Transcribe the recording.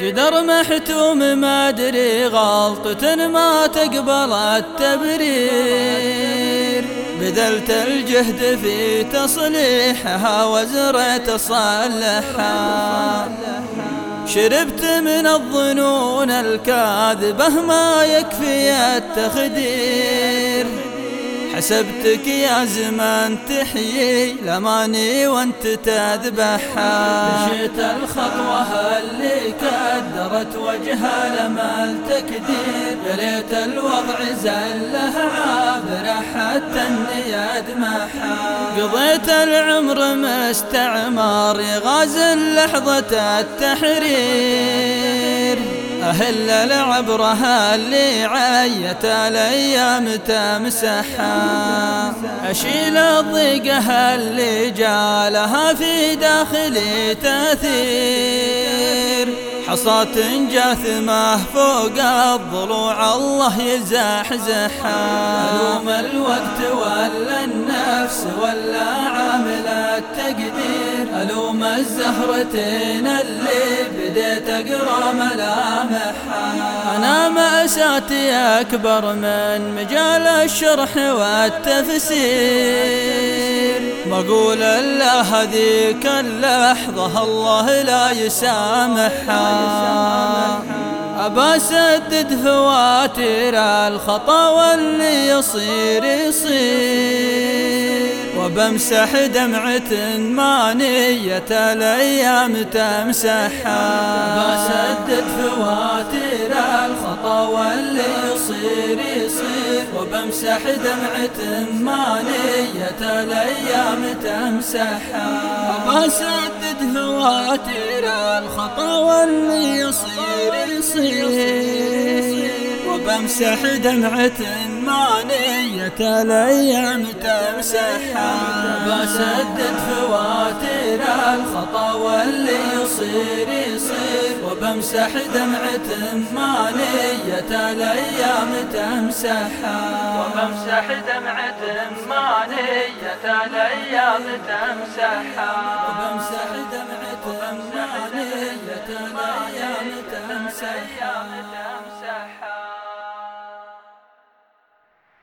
قدر محتوم ما ادري غلطة ما تقبل التبرير بذلت الجهد في تصليحها وزرعت صالحها شربت من الظنون الكاذبة ما يكفي التخدير. حسبتك يا زمان تحيي لماني وأنت تذبحها. جيت الخطوة اللي كدرت وجهها لما التكدير يا ليت الوضع زلها عابرة حتى إني أدمحها. قضيت العمر مستعمار يغازل لحظة التحرير. أهل لعبرها اللي عيت الأيام تمسحها أشيل ضيقها اللي جالها في داخلي تثير حصة جاثمه فوق الضلوع الله يزحزحها ألوم الوقت ولا النفس ولا عامل التقدير. ألوم الزهرتين اللي بديت أقرأ ملامحها. أنا مأساتي أكبر من مجال الشرح والتفسير. واقول الا هذيك اللحظة الله لا يسامحها. أبا سدد فواتير الخطأ واللي يصير يصير. وبمسح دمعة مانية الأيام تمسحها بسدد فواتير الخطأ واللي يصير يصير. وبمسح دمعة مانية الأيام تمسحها بسدد فواتير الخطأ واللي تمسح دمعة مانية الأيام تمسح. بسدد فواتير الخطأ واللي يصير يصير. وبمسح دمعة مانية الأيام تمسحها وبمسح دمعة مانية الأيام تمسحها وبمسح دمعة مانية الأيام تمسحها